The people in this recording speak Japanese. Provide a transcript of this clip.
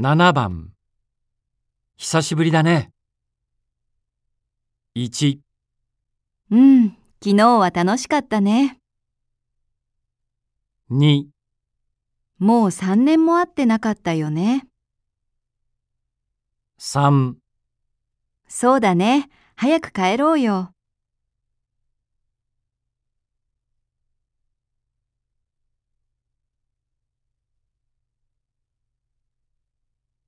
7番久しぶりだね。1、うん、昨日は楽しかったね。2、もう3年も会ってなかったよね。3そうだね。早く帰ろうよ。